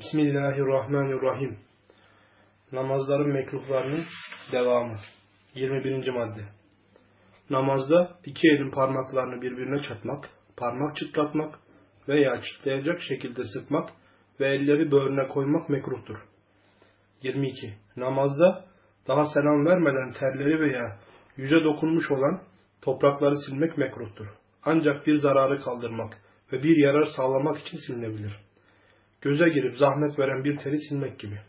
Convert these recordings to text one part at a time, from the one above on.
Bismillahirrahmanirrahim. Namazların mekruhlarının devamı. 21. madde. Namazda iki elin parmaklarını birbirine çatmak, parmak çıtlatmak veya çıtlayacak şekilde sıkmak ve elleri böğrüne koymak mekruhtur. 22. Namazda daha selam vermeden terleri veya yüze dokunmuş olan toprakları silmek mekruhtur. Ancak bir zararı kaldırmak ve bir yarar sağlamak için silinebilir. Göze girip zahmet veren bir teri silmek gibi.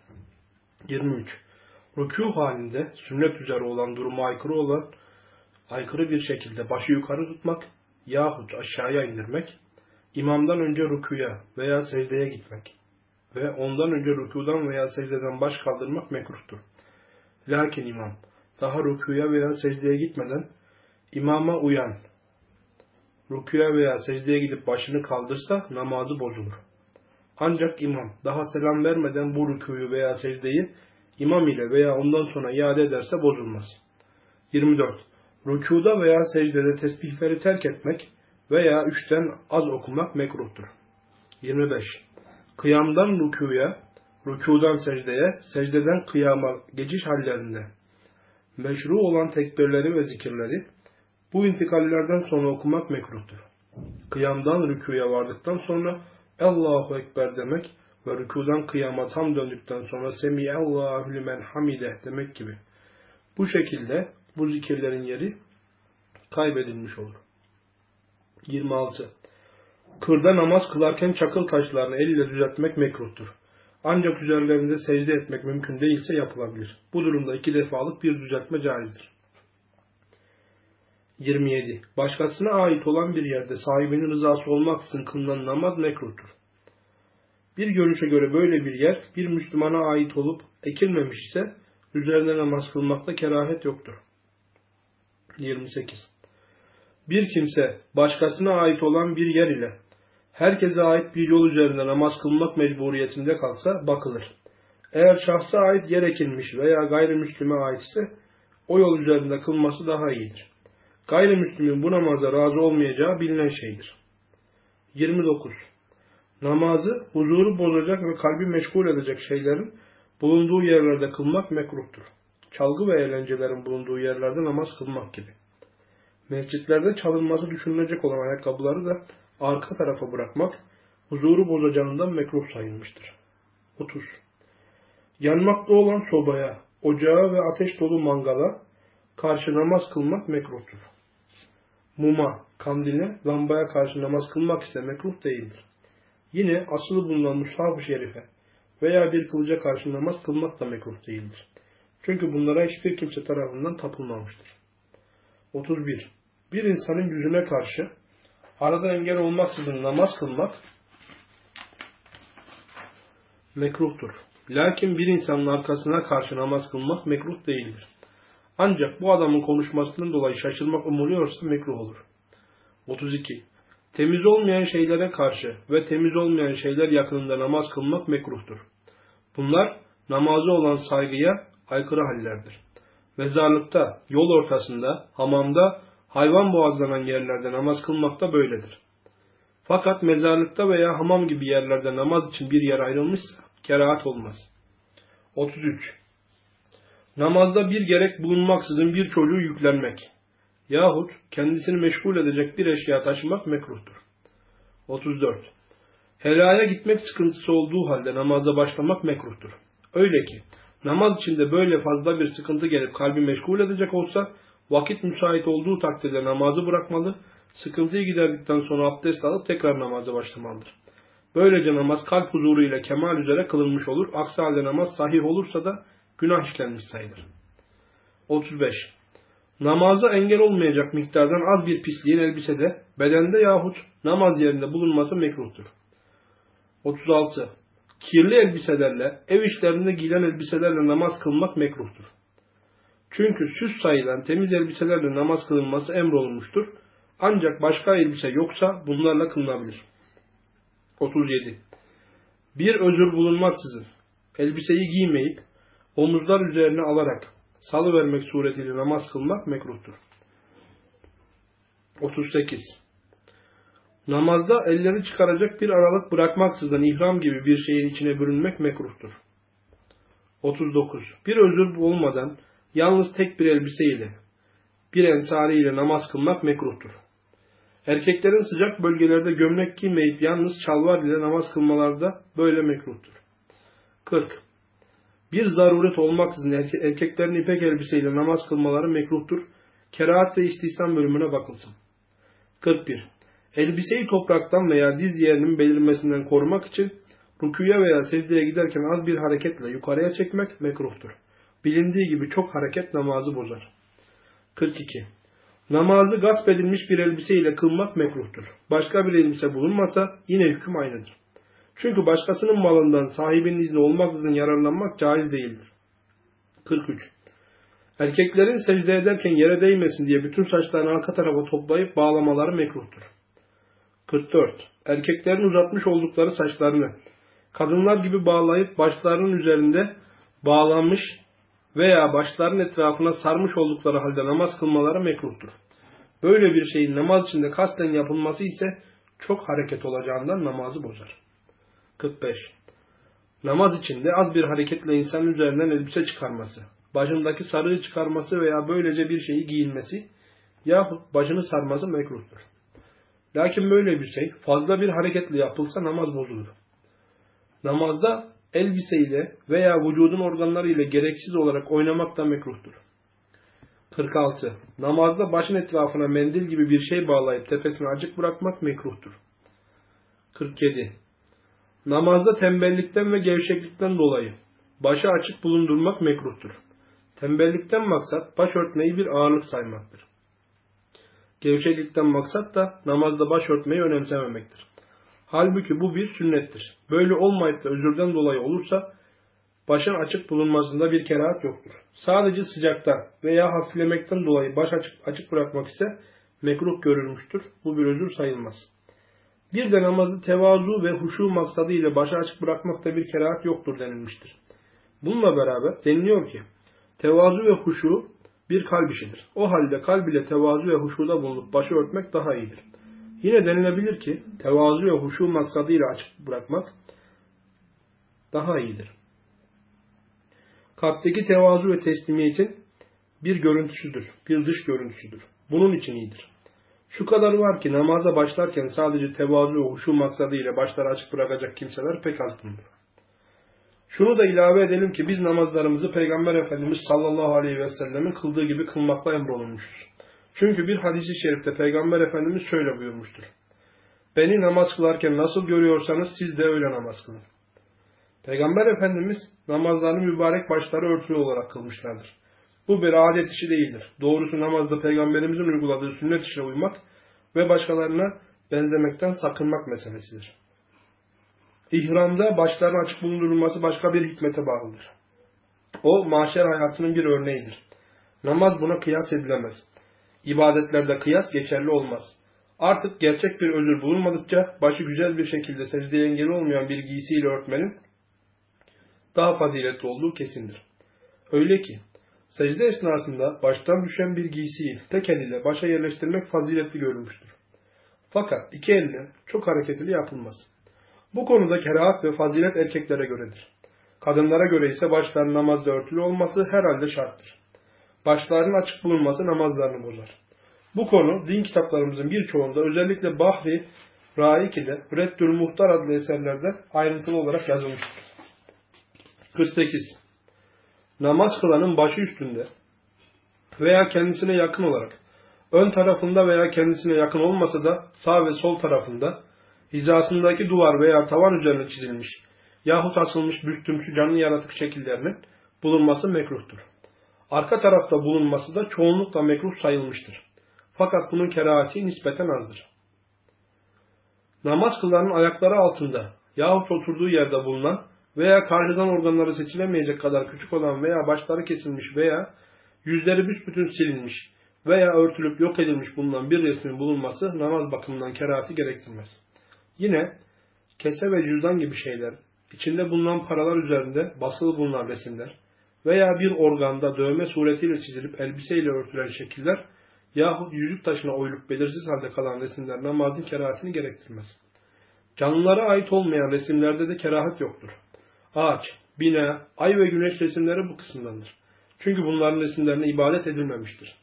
23. Rükû halinde sünnet üzere olan duruma aykırı olan aykırı bir şekilde başı yukarı tutmak yahut aşağıya indirmek, imamdan önce rükuya veya secdeye gitmek ve ondan önce rükudan veya secdeden baş kaldırmak mekruhtur. Lakin imam daha rükuya veya secdeye gitmeden imama uyan, rükuya veya secdeye gidip başını kaldırsa namazı bozulur. Ancak imam daha selam vermeden bu rüküyü veya secdeyi imam ile veya ondan sonra iade ederse bozulmaz. 24. Rükuda veya secdede tesbihleri terk etmek veya üçten az okumak mekruhtur. 25. Kıyamdan rükuya, rükudan secdeye, secdeden kıyama geçiş hallerinde meşru olan tekbirleri ve zikirleri bu intikallerden sonra okumak mekruhtur. Kıyamdan rükuya vardıktan sonra Allahu Ekber demek ve rükudan kıyama tam döndükten sonra Semiyallahu limen hamide demek gibi. Bu şekilde bu zikirlerin yeri kaybedilmiş olur. 26. Kırda namaz kılarken çakıl taşlarını el ile düzeltmek mekruhtur. Ancak üzerlerinde secde etmek mümkün değilse yapılabilir. Bu durumda iki defalık bir düzeltme caizdir. 27. Başkasına ait olan bir yerde sahibinin rızası olmaksızın kılınan namaz mekruhtur. Bir görüşe göre böyle bir yer bir Müslümana ait olup ekilmemiş ise üzerine namaz kılmakta kerahet yoktur. 28. Bir kimse başkasına ait olan bir yer ile herkese ait bir yol üzerinde namaz kılmak mecburiyetinde kalsa bakılır. Eğer şahsa ait yer ekilmiş veya gayrimüslime aitse o yol üzerinde kılması daha iyidir. Gayrimüslimin bu namaza razı olmayacağı bilinen şeydir. 29. Namazı huzuru bozacak ve kalbi meşgul edecek şeylerin bulunduğu yerlerde kılmak mekruhtur. Çalgı ve eğlencelerin bulunduğu yerlerde namaz kılmak gibi. Mescitlerde çalınması düşünülecek olan ayakkabıları da arka tarafa bırakmak huzuru bozacağından mekruh sayılmıştır. 30. Yanmakta olan sobaya, ocağa ve ateş dolu mangala karşı namaz kılmak mekruhtur. Muma, kandile, lambaya karşı namaz kılmak ise mekruh değildir. Yine asılı bulunan mushaf-ı şerife veya bir kılıca karşı namaz kılmak da mekruh değildir. Çünkü bunlara hiçbir kimse tarafından tapılmamıştır. 31. Bir insanın yüzüne karşı arada engel olmaksızın namaz kılmak mekruhtur. Lakin bir insanın arkasına karşı namaz kılmak mekruh değildir. Ancak bu adamın konuşmasından dolayı şaşırmak umuluyorsa mekruh olur. 32. Temiz olmayan şeylere karşı ve temiz olmayan şeyler yakınında namaz kılmak mekruhtur. Bunlar namazı olan saygıya aykırı hallerdir. Mezarlıkta, yol ortasında, hamamda, hayvan boğazlanan yerlerde namaz kılmak da böyledir. Fakat mezarlıkta veya hamam gibi yerlerde namaz için bir yer ayrılmışsa kerahat olmaz. 33. Namazda bir gerek bulunmaksızın bir çocuğu yüklenmek yahut kendisini meşgul edecek bir eşya taşımak mekruhtur. 34. Helaya gitmek sıkıntısı olduğu halde namaza başlamak mekruhtur. Öyle ki namaz içinde böyle fazla bir sıkıntı gelip kalbi meşgul edecek olsa vakit müsait olduğu takdirde namazı bırakmalı, sıkıntıyı giderdikten sonra abdest alıp tekrar namaza başlamalıdır. Böylece namaz kalp huzuru ile kemal üzere kılınmış olur. Aksi halde namaz sahih olursa da günah işlenmiş sayılır. 35. Namaza engel olmayacak miktardan az bir pisliğin elbisede, bedende yahut namaz yerinde bulunması mekruhtur. 36. Kirli elbiselerle, ev işlerinde giyilen elbiselerle namaz kılmak mekruhtur. Çünkü süs sayılan temiz elbiselerle namaz kılınması emrolunmuştur. Ancak başka elbise yoksa bunlarla kılınabilir. 37. Bir özür bulunmaksızın elbiseyi giymeyip omuzlar üzerine alarak salı vermek suretiyle namaz kılmak mekruhtur. 38. Namazda elleri çıkaracak bir aralık bırakmaksızın ihram gibi bir şeyin içine bürünmek mekruhtur. 39. Bir özür olmadan yalnız tek bir elbiseyle, bir ensari ile namaz kılmak mekruhtur. Erkeklerin sıcak bölgelerde gömlek giymeyip yalnız çalvar ile namaz kılmaları da böyle mekruhtur. 40. Bir zaruret olmaksızın erkeklerin ipek elbiseyle namaz kılmaları mekruhtur. Kerahat ve istihsan bölümüne bakılsın. 41. Elbiseyi topraktan veya diz yerinin belirmesinden korumak için rüküye veya secdeye giderken az bir hareketle yukarıya çekmek mekruhtur. Bilindiği gibi çok hareket namazı bozar. 42. Namazı gasp edilmiş bir elbise ile kılmak mekruhtur. Başka bir elbise bulunmasa yine hüküm aynıdır. Çünkü başkasının malından sahibinin izni olmaksızın yararlanmak caiz değildir. 43. Erkeklerin secde ederken yere değmesin diye bütün saçlarını arka tarafa toplayıp bağlamaları mekruhtur. 44. Erkeklerin uzatmış oldukları saçlarını kadınlar gibi bağlayıp başlarının üzerinde bağlanmış veya başların etrafına sarmış oldukları halde namaz kılmaları mekruhtur. Böyle bir şeyin namaz içinde kasten yapılması ise çok hareket olacağından namazı bozar. 45. Namaz içinde az bir hareketle insanın üzerinden elbise çıkarması, başındaki sarığı çıkarması veya böylece bir şeyi giyinmesi yahut başını sarması mekruhtur. Lakin böyle bir şey fazla bir hareketle yapılsa namaz bozulur. Namazda elbiseyle veya vücudun organları ile gereksiz olarak oynamak da mekruhtur. 46. Namazda başın etrafına mendil gibi bir şey bağlayıp tepesini açık bırakmak mekruhtur. 47. Namazda tembellikten ve gevşeklikten dolayı başı açık bulundurmak mekruhtur. Tembellikten maksat baş örtmeyi bir ağırlık saymaktır. Gevşeklikten maksat da namazda baş örtmeyi önemsememektir. Halbuki bu bir sünnettir. Böyle olmayıp da özürden dolayı olursa başın açık bulunmasında bir kerahat yoktur. Sadece sıcakta veya hafiflemekten dolayı baş açık, açık bırakmak ise mekruh görülmüştür. Bu bir özür sayılmaz. Bir de namazı tevazu ve huşu maksadı ile başı açık bırakmakta bir kerahat yoktur denilmiştir. Bununla beraber deniliyor ki tevazu ve huşu bir kalp işidir. O halde kalb ile tevazu ve huşuda bulunup başı örtmek daha iyidir. Yine denilebilir ki tevazu ve huşu maksadıyla açık bırakmak daha iyidir. Kalpteki tevazu ve teslimiyetin bir görüntüsüdür, bir dış görüntüsüdür. Bunun için iyidir. Şu kadar var ki namaza başlarken sadece tevazu ve huşu maksadıyla başları açık bırakacak kimseler pek az bulunur. Şunu da ilave edelim ki biz namazlarımızı Peygamber Efendimiz sallallahu aleyhi ve sellemin kıldığı gibi kılmakla emrolunmuşuz. Çünkü bir hadisi şerifte Peygamber Efendimiz şöyle buyurmuştur. Beni namaz kılarken nasıl görüyorsanız siz de öyle namaz kılın. Peygamber Efendimiz namazlarını mübarek başları örtülü olarak kılmışlardır. Bu bir adet işi değildir. Doğrusu namazda Peygamberimizin uyguladığı sünnet işine uymak ve başkalarına benzemekten sakınmak meselesidir. İhramda başların açık bulundurulması başka bir hikmete bağlıdır. O mahşer hayatının bir örneğidir. Namaz buna kıyas edilemez. İbadetlerde kıyas geçerli olmaz. Artık gerçek bir özür bulunmadıkça başı güzel bir şekilde secdeye engel olmayan bir giysiyle örtmenin daha faziletli olduğu kesindir. Öyle ki secde esnasında baştan düşen bir giysiyi tek eliyle başa yerleştirmek faziletli görülmüştür. Fakat iki elle çok hareketli yapılmaz. Bu konuda kerahat ve fazilet erkeklere göredir. Kadınlara göre ise başların namazda örtülü olması herhalde şarttır. Başlarının açık bulunması namazlarını bozar. Bu konu din kitaplarımızın birçoğunda özellikle Bahri Raik ile Reddül Muhtar adlı eserlerde ayrıntılı olarak yazılmıştır. 48. Namaz kılanın başı üstünde veya kendisine yakın olarak ön tarafında veya kendisine yakın olmasa da sağ ve sol tarafında hizasındaki duvar veya tavan üzerine çizilmiş yahut asılmış büktümsü canlı yaratık şekillerinin bulunması mekruhtur. Arka tarafta bulunması da çoğunlukla mekruh sayılmıştır. Fakat bunun kerahati nispeten azdır. Namaz kılanın ayakları altında yahut oturduğu yerde bulunan veya karşıdan organları seçilemeyecek kadar küçük olan veya başları kesilmiş veya yüzleri büsbütün silinmiş veya örtülüp yok edilmiş bulunan bir resmin bulunması namaz bakımından kerahati gerektirmez. Yine kese ve cüzdan gibi şeyler, içinde bulunan paralar üzerinde basılı bulunan resimler veya bir organda dövme suretiyle çizilip elbiseyle örtülen şekiller yahut yüzük taşına oyulup belirsiz halde kalan resimler namazın kerahatini gerektirmez. Canlılara ait olmayan resimlerde de kerahat yoktur. Ağaç, bina, ay ve güneş resimleri bu kısımdandır. Çünkü bunların resimlerine ibadet edilmemiştir.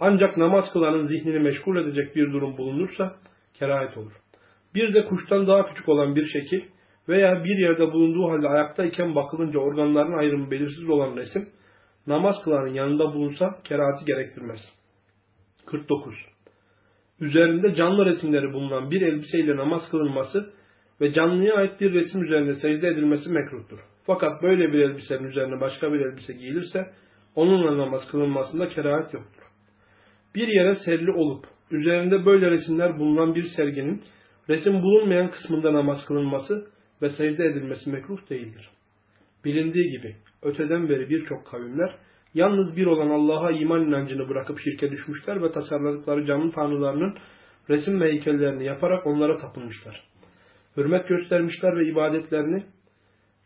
Ancak namaz kılanın zihnini meşgul edecek bir durum bulunursa kerahet olur. Bir de kuştan daha küçük olan bir şekil veya bir yerde bulunduğu halde ayaktayken bakılınca organların ayrımı belirsiz olan resim namaz kılanın yanında bulunsa kerahati gerektirmez. 49. Üzerinde canlı resimleri bulunan bir elbiseyle namaz kılınması ve canlıya ait bir resim üzerinde secde edilmesi mekruhtur. Fakat böyle bir elbisenin üzerine başka bir elbise giyilirse onunla namaz kılınmasında kerahat yoktur. Bir yere serili olup üzerinde böyle resimler bulunan bir serginin resim bulunmayan kısmında namaz kılınması ve secde edilmesi mekruh değildir. Bilindiği gibi öteden beri birçok kavimler yalnız bir olan Allah'a iman inancını bırakıp şirke düşmüşler ve tasarladıkları canlı tanrılarının resim ve heykellerini yaparak onlara tapınmışlar. Hürmet göstermişler ve ibadetlerini,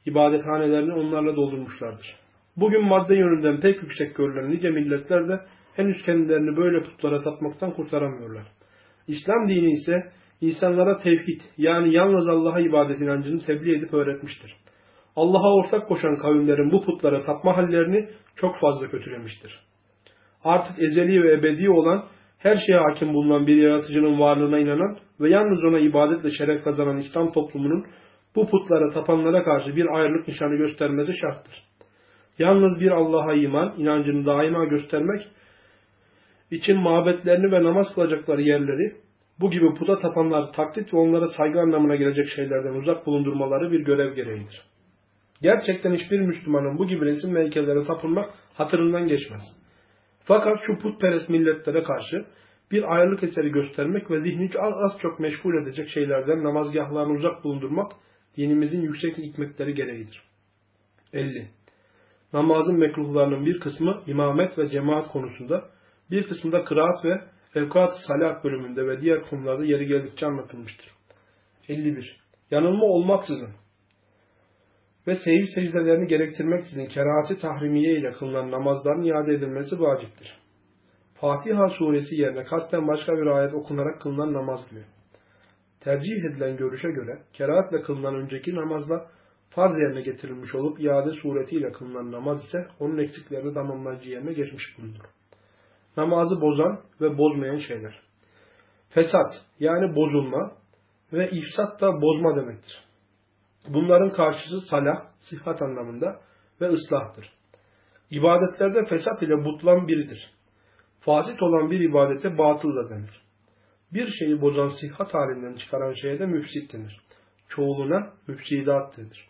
ibadethanelerini onlarla doldurmuşlardır. Bugün madde yönünden pek yüksek görülen nice milletler de henüz kendilerini böyle putlara tapmaktan kurtaramıyorlar. İslam dini ise insanlara tevhid yani yalnız Allah'a ibadet inancını tebliğ edip öğretmiştir. Allah'a ortak koşan kavimlerin bu putlara tapma hallerini çok fazla kötülemiştir. Artık ezeli ve ebedi olan her şeye hakim bulunan bir yaratıcının varlığına inanan ve yalnız ona ibadetle şeref kazanan İslam toplumunun bu putlara tapanlara karşı bir ayrılık nişanı göstermesi şarttır. Yalnız bir Allah'a iman, inancını daima göstermek için mabetlerini ve namaz kılacakları yerleri bu gibi puta tapanları taklit ve onlara saygı anlamına gelecek şeylerden uzak bulundurmaları bir görev gereğidir. Gerçekten hiçbir Müslümanın bu gibi resim ve heykellere tapınmak hatırından geçmez. Fakat şu putperest milletlere karşı bir ayrılık eseri göstermek ve zihni az çok meşgul edecek şeylerden namazgahlarını uzak bulundurmak dinimizin yüksek hikmetleri gereğidir. 50. Namazın mekruhlarının bir kısmı imamet ve cemaat konusunda, bir kısmında kıraat ve evkat salat bölümünde ve diğer konularda yeri geldikçe anlatılmıştır. 51. Yanılma olmaksızın ve seyir secdelerini gerektirmeksizin kerahati tahrimiye ile kılınan namazların iade edilmesi vaciptir. Fatiha suresi yerine kasten başka bir ayet okunarak kılınan namaz gibi. Tercih edilen görüşe göre kerahatle kılınan önceki namazla farz yerine getirilmiş olup iade suretiyle kılınan namaz ise onun eksiklerini tamamlayıcı yerine geçmiş bulunur. Namazı bozan ve bozmayan şeyler. Fesat yani bozulma ve ifsat da bozma demektir. Bunların karşısı salah, sıhhat anlamında ve ıslahtır. İbadetlerde fesat ile butlan biridir. Fasit olan bir ibadete batıl da denir. Bir şeyi bozan sıhhat halinden çıkaran şeye de müfsit denir. Çoğuluna müfsidat denir.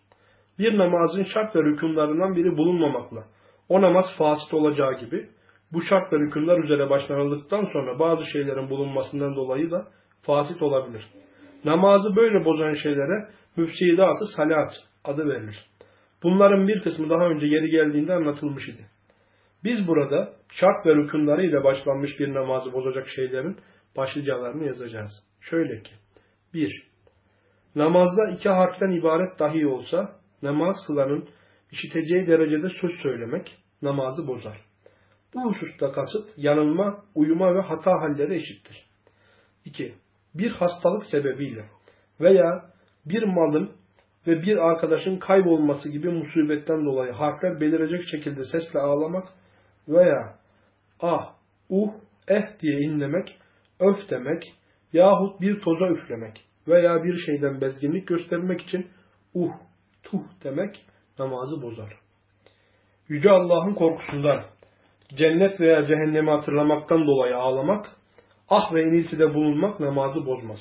Bir namazın şart ve rükunlarından biri bulunmamakla o namaz fasit olacağı gibi bu şart ve rükunlar üzere başlanıldıktan sonra bazı şeylerin bulunmasından dolayı da fasit olabilir. Namazı böyle bozan şeylere müfsidat-ı salat adı verilir. Bunların bir kısmı daha önce yeri geldiğinde anlatılmış idi. Biz burada şart ve rükunları ile başlanmış bir namazı bozacak şeylerin başlıcalarını yazacağız. Şöyle ki 1. Namazda iki harften ibaret dahi olsa namaz kılanın işiteceği derecede söz söylemek namazı bozar. Bu hususta kasıt yanılma, uyuma ve hata halleri eşittir. 2. Bir hastalık sebebiyle veya bir malın ve bir arkadaşın kaybolması gibi musibetten dolayı harfler belirecek şekilde sesle ağlamak veya ah, uh, eh diye inlemek, öf demek yahut bir toza üflemek veya bir şeyden bezginlik göstermek için uh, tuh demek namazı bozar. Yüce Allah'ın korkusundan, cennet veya cehennemi hatırlamaktan dolayı ağlamak, ah ve de bulunmak namazı bozmaz.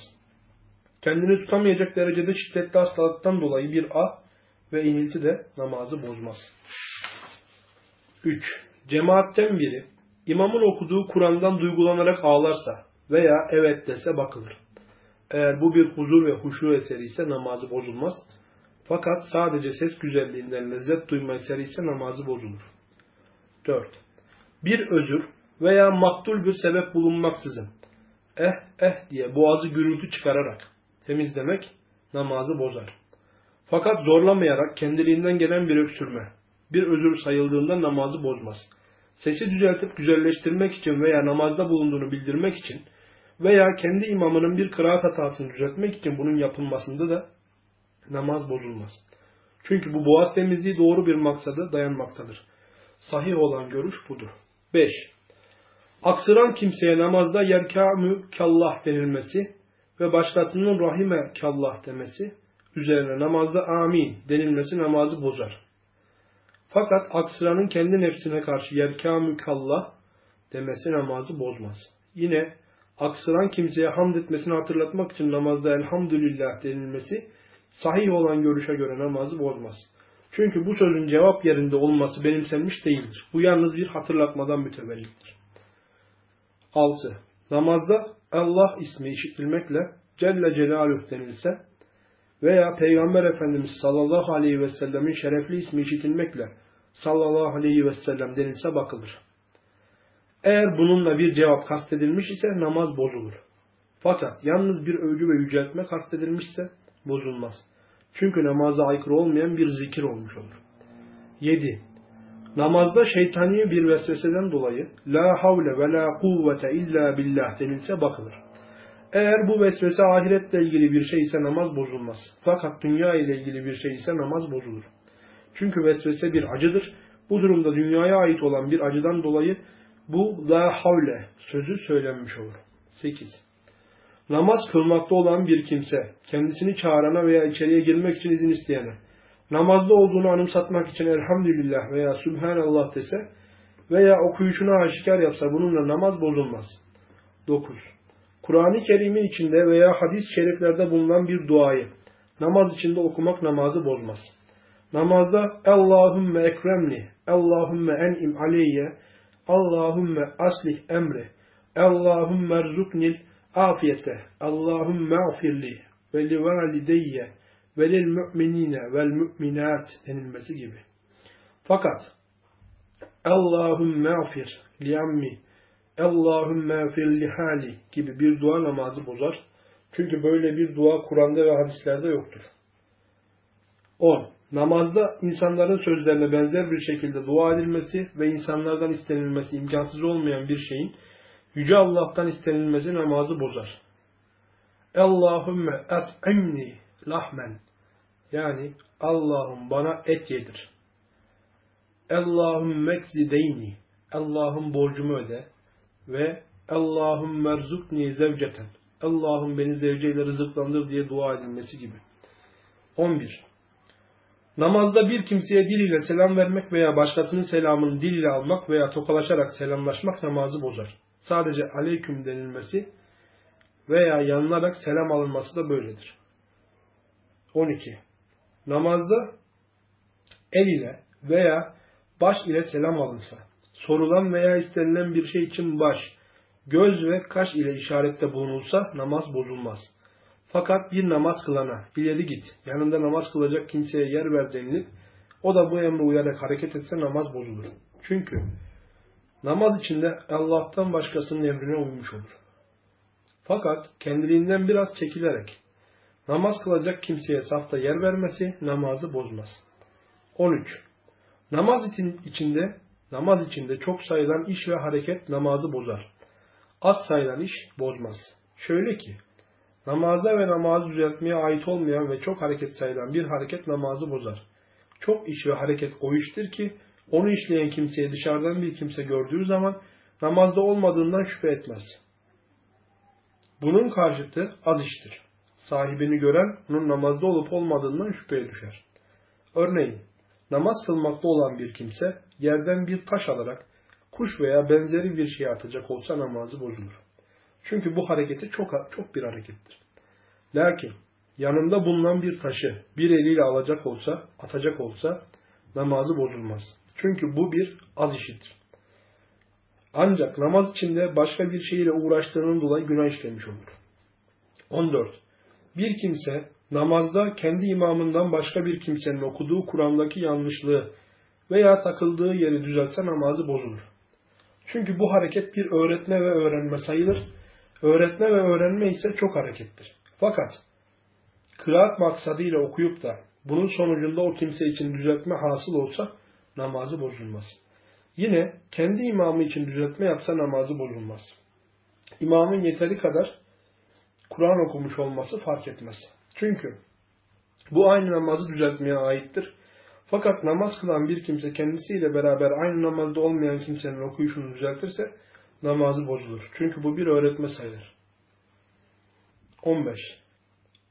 Kendini tutamayacak derecede şiddetli hastalıktan dolayı bir ah ve inilti de namazı bozmaz. 3. Cemaatten biri imamın okuduğu Kur'an'dan duygulanarak ağlarsa veya evet dese bakılır. Eğer bu bir huzur ve huşu eseri ise namazı bozulmaz. Fakat sadece ses güzelliğinden lezzet duyma eseri ise namazı bozulur. 4. Bir özür veya maktul bir sebep bulunmaksızın eh eh diye boğazı gürültü çıkararak temizlemek namazı bozar. Fakat zorlamayarak kendiliğinden gelen bir öksürme, bir özür sayıldığında namazı bozmaz. Sesi düzeltip güzelleştirmek için veya namazda bulunduğunu bildirmek için veya kendi imamının bir kıraat hatasını düzeltmek için bunun yapılmasında da namaz bozulmaz. Çünkü bu boğaz temizliği doğru bir maksada dayanmaktadır. Sahih olan görüş budur. 5. Aksıran kimseye namazda yerkâmü kallah denilmesi ve başkasının rahime kallah demesi üzerine namazda amin denilmesi namazı bozar. Fakat aksıranın kendi nefsine karşı yerkâmü kallah demesi namazı bozmaz. Yine aksıran kimseye hamd etmesini hatırlatmak için namazda elhamdülillah denilmesi sahih olan görüşe göre namazı bozmaz. Çünkü bu sözün cevap yerinde olması benimsenmiş değildir. Bu yalnız bir hatırlatmadan mütevellittir. 6. Namazda Allah ismi işitilmekle Celle Celaluhu denilse veya Peygamber Efendimiz sallallahu aleyhi ve sellemin şerefli ismi işitilmekle sallallahu aleyhi ve sellem denilse bakılır. Eğer bununla bir cevap kastedilmiş ise namaz bozulur. Fakat yalnız bir övgü ve yüceltme kastedilmişse bozulmaz. Çünkü namaza aykırı olmayan bir zikir olmuş olur. 7. Namazda şeytani bir vesveseden dolayı la havle ve la kuvvete illa billah denilse bakılır. Eğer bu vesvese ahiretle ilgili bir şey ise namaz bozulmaz. Fakat dünya ile ilgili bir şey ise namaz bozulur. Çünkü vesvese bir acıdır. Bu durumda dünyaya ait olan bir acıdan dolayı bu la havle sözü söylenmiş olur. 8. Namaz kılmakta olan bir kimse, kendisini çağırana veya içeriye girmek için izin isteyene, namazda olduğunu anımsatmak için elhamdülillah veya subhanallah dese veya okuyuşunu aşikar yapsa bununla namaz bozulmaz. 9. Kur'an-ı Kerim'in içinde veya hadis-i şeriflerde bulunan bir duayı namaz içinde okumak namazı bozmaz. Namazda Allahümme ekremni, Allahümme en'im aleyye, Allahümme aslih emri, Allahümme erzuknil afiyete, Allahümme afirli ve li valideyye ve lil müminine vel müminat denilmesi gibi. Fakat Allahümme afir li ammi, Allahümme hali gibi bir dua namazı bozar. Çünkü böyle bir dua Kur'an'da ve hadislerde yoktur. 10. Namazda insanların sözlerine benzer bir şekilde dua edilmesi ve insanlardan istenilmesi imkansız olmayan bir şeyin Yüce Allah'tan istenilmesi namazı bozar. Allahümme et'imni lahmen yani Allah'ım bana et yedir. Allahümme ekzideyni Allah'ım borcumu öde ve Allahümme merzukni zevceten Allah'ım beni zevceyle rızıklandır diye dua edilmesi gibi. 11. Namazda bir kimseye dil ile selam vermek veya başkasının selamını dil ile almak veya tokalaşarak selamlaşmak namazı bozar. Sadece aleyküm denilmesi veya yanılarak selam alınması da böyledir. 12. Namazda el ile veya baş ile selam alınsa, sorulan veya istenilen bir şey için baş, göz ve kaş ile işarette bulunulsa namaz bozulmaz. Fakat bir namaz kılana ileri git, yanında namaz kılacak kimseye yer ver denilip, o da bu emre uyarak hareket etse namaz bozulur. Çünkü namaz içinde Allah'tan başkasının emrine uymuş olur. Fakat kendiliğinden biraz çekilerek namaz kılacak kimseye safta yer vermesi namazı bozmaz. 13. Namaz içinde namaz içinde çok sayılan iş ve hareket namazı bozar. Az sayılan iş bozmaz. Şöyle ki namaza ve namazı düzeltmeye ait olmayan ve çok hareket sayılan bir hareket namazı bozar. Çok iş ve hareket o iştir ki onu işleyen kimseye dışarıdan bir kimse gördüğü zaman namazda olmadığından şüphe etmez. Bunun karşıtı az iştir. Sahibini gören onun namazda olup olmadığından şüpheye düşer. Örneğin namaz kılmakta olan bir kimse yerden bir taş alarak kuş veya benzeri bir şey atacak olsa namazı bozulur. Çünkü bu hareketi çok, çok bir harekettir. Lakin yanında bulunan bir taşı bir eliyle alacak olsa, atacak olsa namazı bozulmaz. Çünkü bu bir az işidir. Ancak namaz içinde başka bir şeyle uğraştığının dolayı günah işlemiş olur. 14. Bir kimse namazda kendi imamından başka bir kimsenin okuduğu Kur'an'daki yanlışlığı veya takıldığı yeri düzeltse namazı bozulur. Çünkü bu hareket bir öğretme ve öğrenme sayılır. Öğretme ve öğrenme ise çok harekettir. Fakat kıraat maksadıyla okuyup da bunun sonucunda o kimse için düzeltme hasıl olsa namazı bozulmaz. Yine kendi imamı için düzeltme yapsa namazı bozulmaz. İmamın yeteri kadar Kur'an okumuş olması fark etmez. Çünkü bu aynı namazı düzeltmeye aittir. Fakat namaz kılan bir kimse kendisiyle beraber aynı namazda olmayan kimsenin okuyuşunu düzeltirse namazı bozulur. Çünkü bu bir öğretme sayılır. 15.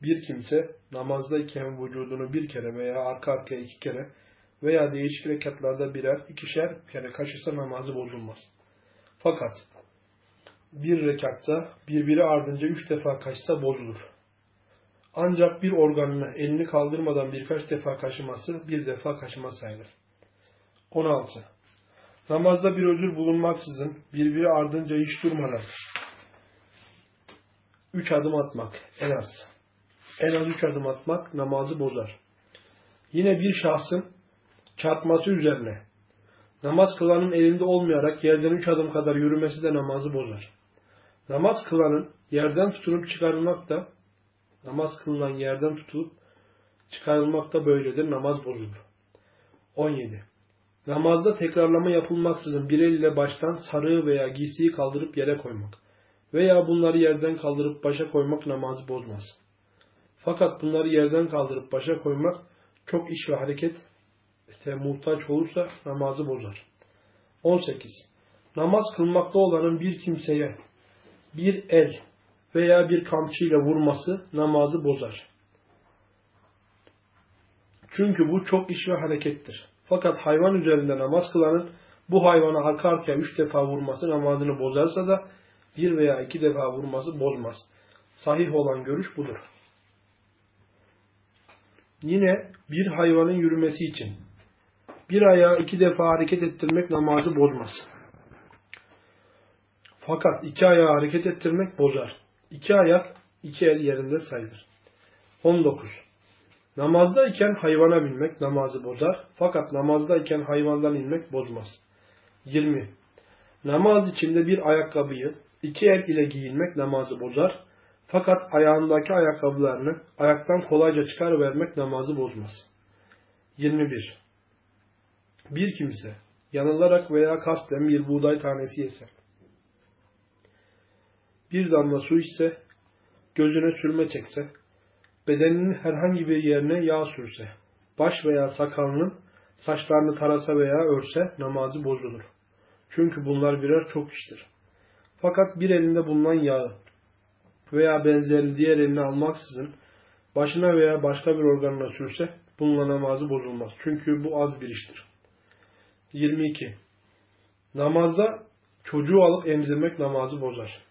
Bir kimse namazdayken vücudunu bir kere veya arka arkaya iki kere veya değişik rekatlarda birer, ikişer kere kaşırsa namazı bozulmaz. Fakat bir rekatta birbiri ardınca üç defa kaçsa bozulur. Ancak bir organını elini kaldırmadan birkaç defa kaşıması bir defa kaşıma sayılır. 16. Namazda bir özür bulunmaksızın birbiri ardınca hiç durmadan üç adım atmak en az. En az üç adım atmak namazı bozar. Yine bir şahsın çarpması üzerine namaz kılanın elinde olmayarak yerden üç adım kadar yürümesi de namazı bozar. Namaz kılanın yerden tutulup çıkarılmak da namaz kılınan yerden tutulup çıkarılmak da böyledir. Namaz bozulur. 17. Namazda tekrarlama yapılmaksızın bir elle baştan sarığı veya giysiyi kaldırıp yere koymak veya bunları yerden kaldırıp başa koymak namazı bozmaz. Fakat bunları yerden kaldırıp başa koymak çok iş ve hareket işte muhtaç olursa namazı bozar. 18. Namaz kılmakta olanın bir kimseye bir el veya bir kamçıyla vurması namazı bozar. Çünkü bu çok iş ve harekettir. Fakat hayvan üzerinde namaz kılanın bu hayvana arka arkaya üç defa vurması namazını bozarsa da bir veya iki defa vurması bozmaz. Sahih olan görüş budur. Yine bir hayvanın yürümesi için bir ayağı iki defa hareket ettirmek namazı bozmaz. Fakat iki ayağı hareket ettirmek bozar. İki ayak, iki el yerinde sayılır. 19. Namazdayken hayvana binmek namazı bozar. Fakat namazdayken hayvandan inmek bozmaz. 20. Namaz içinde bir ayakkabıyı iki el ile giyinmek namazı bozar. Fakat ayağındaki ayakkabılarını ayaktan kolayca çıkar vermek namazı bozmaz. 21. Bir kimse yanılarak veya kasten bir buğday tanesi yese, bir damla su içse, gözüne sürme çekse, bedeninin herhangi bir yerine yağ sürse, baş veya sakalının saçlarını tarasa veya örse namazı bozulur. Çünkü bunlar birer çok iştir. Fakat bir elinde bulunan yağı veya benzerini diğer eline almaksızın başına veya başka bir organına sürse bununla namazı bozulmaz. Çünkü bu az bir iştir. 22. Namazda çocuğu alıp emzirmek namazı bozar.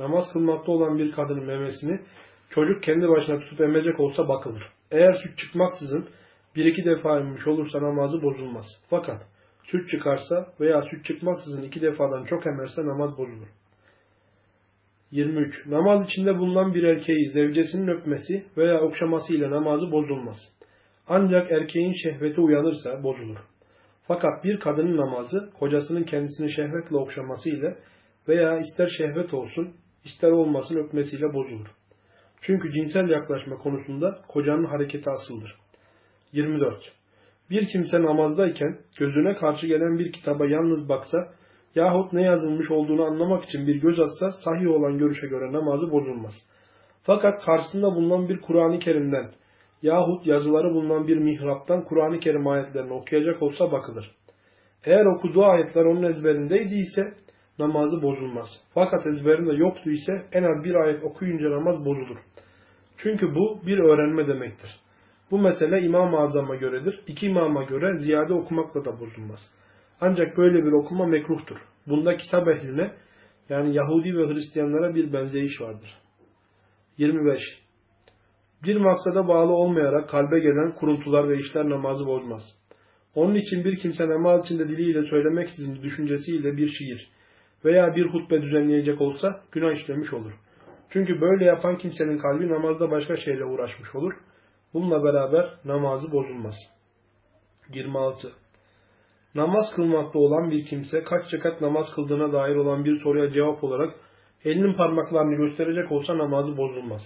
Namaz kılmakta olan bir kadının memesini çocuk kendi başına tutup emecek olsa bakılır. Eğer süt çıkmaksızın bir iki defa emmiş olursa namazı bozulmaz. Fakat süt çıkarsa veya süt çıkmaksızın iki defadan çok emerse namaz bozulur. 23. Namaz içinde bulunan bir erkeği zevcesinin öpmesi veya okşaması ile namazı bozulmaz. Ancak erkeğin şehveti uyanırsa bozulur. Fakat bir kadının namazı kocasının kendisini şehvetle okşaması ile veya ister şehvet olsun ister olmasın öpmesiyle bozulur. Çünkü cinsel yaklaşma konusunda kocanın hareketi asıldır. 24. Bir kimse namazdayken gözüne karşı gelen bir kitaba yalnız baksa yahut ne yazılmış olduğunu anlamak için bir göz atsa sahih olan görüşe göre namazı bozulmaz. Fakat karşısında bulunan bir Kur'an-ı Kerim'den yahut yazıları bulunan bir mihraptan Kur'an-ı Kerim ayetlerini okuyacak olsa bakılır. Eğer okuduğu ayetler onun ezberindeydi ise namazı bozulmaz. Fakat ezberinde yoktu ise en az bir ayet okuyunca namaz bozulur. Çünkü bu bir öğrenme demektir. Bu mesele İmam-ı Azam'a göredir. İki imama göre ziyade okumakla da bozulmaz. Ancak böyle bir okuma mekruhtur. Bunda kitap ehline yani Yahudi ve Hristiyanlara bir benzeyiş vardır. 25. Bir maksada bağlı olmayarak kalbe gelen kuruntular ve işler namazı bozmaz. Onun için bir kimse namaz içinde diliyle söylemeksizin düşüncesiyle bir şiir veya bir hutbe düzenleyecek olsa günah işlemiş olur. Çünkü böyle yapan kimsenin kalbi namazda başka şeyle uğraşmış olur. Bununla beraber namazı bozulmaz. 26. Namaz kılmakta olan bir kimse kaç rekat namaz kıldığına dair olan bir soruya cevap olarak elinin parmaklarını gösterecek olsa namazı bozulmaz.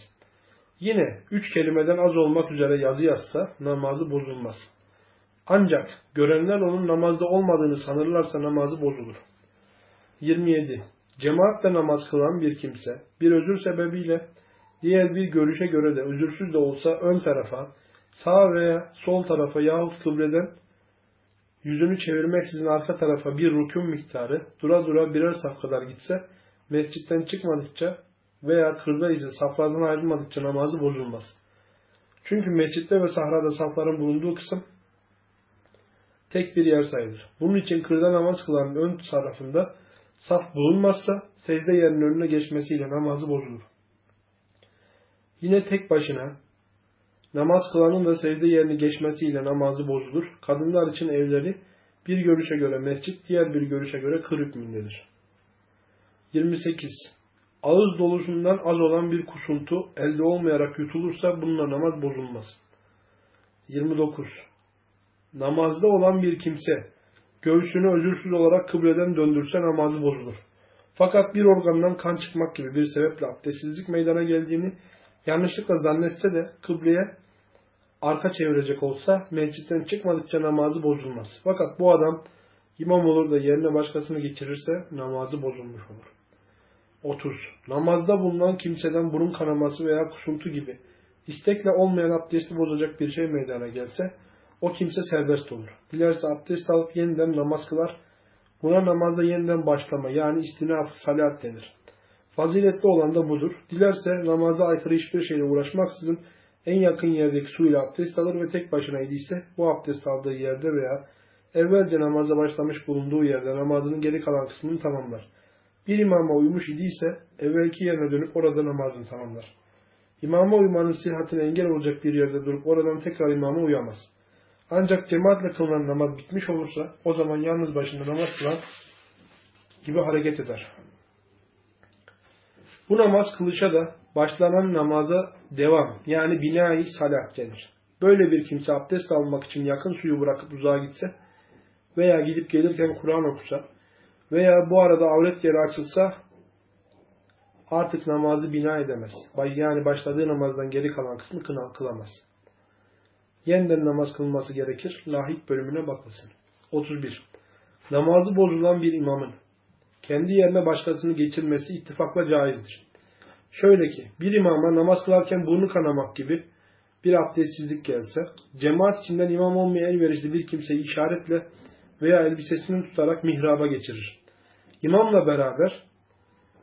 Yine üç kelimeden az olmak üzere yazı yazsa namazı bozulmaz. Ancak görenler onun namazda olmadığını sanırlarsa namazı bozulur. 27. Cemaatle namaz kılan bir kimse bir özür sebebiyle diğer bir görüşe göre de özürsüz de olsa ön tarafa, sağ veya sol tarafa yahut kıbleden yüzünü çevirmeksizin arka tarafa bir rüküm miktarı dura dura birer saf kadar gitse mescitten çıkmadıkça veya kırda ise saflardan ayrılmadıkça namazı bozulmaz. Çünkü mescitte ve sahrada safların bulunduğu kısım tek bir yer sayılır. Bunun için kırda namaz kılanın ön tarafında saf bulunmazsa secde yerinin önüne geçmesiyle namazı bozulur. Yine tek başına namaz kılanın da secde yerini geçmesiyle namazı bozulur. Kadınlar için evleri bir görüşe göre mescit, diğer bir görüşe göre kır hükmündedir. 28. Ağız dolusundan az olan bir kusuntu elde olmayarak yutulursa bununla namaz bozulmaz. 29. Namazda olan bir kimse göğsünü özürsüz olarak kıbleden döndürse namazı bozulur. Fakat bir organdan kan çıkmak gibi bir sebeple abdestsizlik meydana geldiğini yanlışlıkla zannetse de kıbleye arka çevirecek olsa mescitten çıkmadıkça namazı bozulmaz. Fakat bu adam imam olur da yerine başkasını geçirirse namazı bozulmuş olur. 30. Namazda bulunan kimseden burun kanaması veya kusuntu gibi istekle olmayan abdesti bozacak bir şey meydana gelse o kimse serbest olur. Dilerse abdest alıp yeniden namaz kılar. Buna namaza yeniden başlama yani istinaf salat denir. Faziletli olan da budur. Dilerse namaza aykırı hiçbir şeyle uğraşmaksızın en yakın yerdeki suyla abdest alır ve tek başına idiyse bu abdest aldığı yerde veya evvelce namaza başlamış bulunduğu yerde namazının geri kalan kısmını tamamlar. Bir imama uymuş idiyse evvelki yerine dönüp orada namazını tamamlar. İmama uymanın sihatine engel olacak bir yerde durup oradan tekrar imama uyamaz. Ancak cemaatle kılınan namaz bitmiş olursa o zaman yalnız başında namaz kılan gibi hareket eder. Bu namaz kılışa da başlanan namaza devam yani binayı salat denir. Böyle bir kimse abdest almak için yakın suyu bırakıp uzağa gitse veya gidip gelirken Kur'an okusa veya bu arada avret yeri açılsa artık namazı bina edemez. Yani başladığı namazdan geri kalan kısmı kılamaz. Yeniden namaz kılması gerekir. Lahik bölümüne bakılsın. 31. Namazı bozulan bir imamın kendi yerine başkasını geçirmesi ittifakla caizdir. Şöyle ki, bir imama namaz kılarken burnu kanamak gibi bir abdestsizlik gelse, cemaat içinden imam olmaya elverişli bir kimseyi işaretle veya elbisesini tutarak mihraba geçirir. İmamla beraber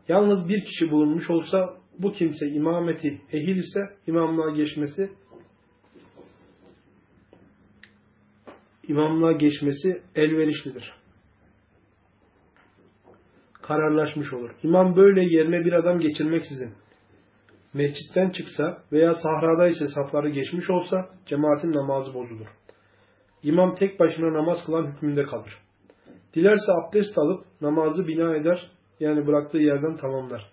yalnız bir kişi bulunmuş olsa bu kimse imameti ehil ise imamlığa geçmesi imamlığa geçmesi elverişlidir. Kararlaşmış olur. İmam böyle yerine bir adam geçirmeksizin mescitten çıksa veya sahrada ise safları geçmiş olsa cemaatin namazı bozulur. İmam tek başına namaz kılan hükmünde kalır. Dilerse abdest alıp namazı bina eder, yani bıraktığı yerden tamamlar.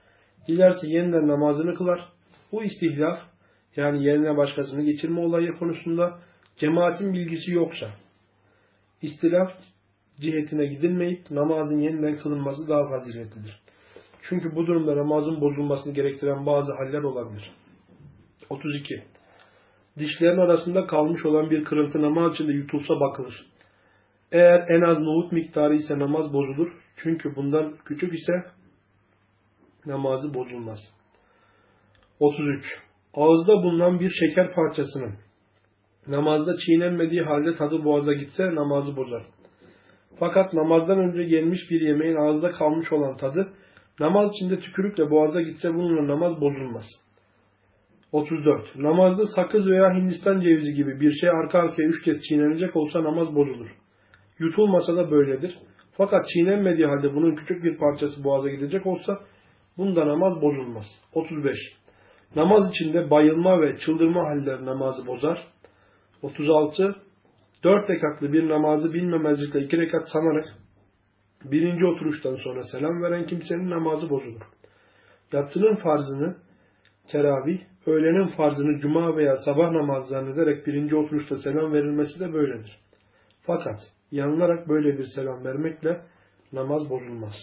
Dilerse yeniden namazını kılar. Bu istihlaf, yani yerine başkasını geçirme olayı konusunda cemaatin bilgisi yoksa, istilaf cihetine gidilmeyip namazın yeniden kılınması daha faziletlidir. Çünkü bu durumda namazın bozulmasını gerektiren bazı haller olabilir. 32. Dişlerin arasında kalmış olan bir kırıntı namaz içinde yutulsa bakılır. Eğer en az nohut miktarı ise namaz bozulur. Çünkü bundan küçük ise namazı bozulmaz. 33. Ağızda bulunan bir şeker parçasının namazda çiğnenmediği halde tadı boğaza gitse namazı bozar. Fakat namazdan önce gelmiş bir yemeğin ağızda kalmış olan tadı namaz içinde tükürükle boğaza gitse bununla namaz bozulmaz. 34. Namazda sakız veya Hindistan cevizi gibi bir şey arka arkaya üç kez çiğnenecek olsa namaz bozulur. Yutulmasa da böyledir. Fakat çiğnenmediği halde bunun küçük bir parçası boğaza gidecek olsa bunda namaz bozulmaz. 35. Namaz içinde bayılma ve çıldırma halleri namazı bozar. 36. Dört rekatlı bir namazı bilmemezlikle iki rekat sanarak birinci oturuştan sonra selam veren kimsenin namazı bozulur. Yatsının farzını teravih, öğlenin farzını cuma veya sabah namazı zannederek birinci oturuşta selam verilmesi de böyledir. Fakat yanılarak böyle bir selam vermekle namaz bozulmaz.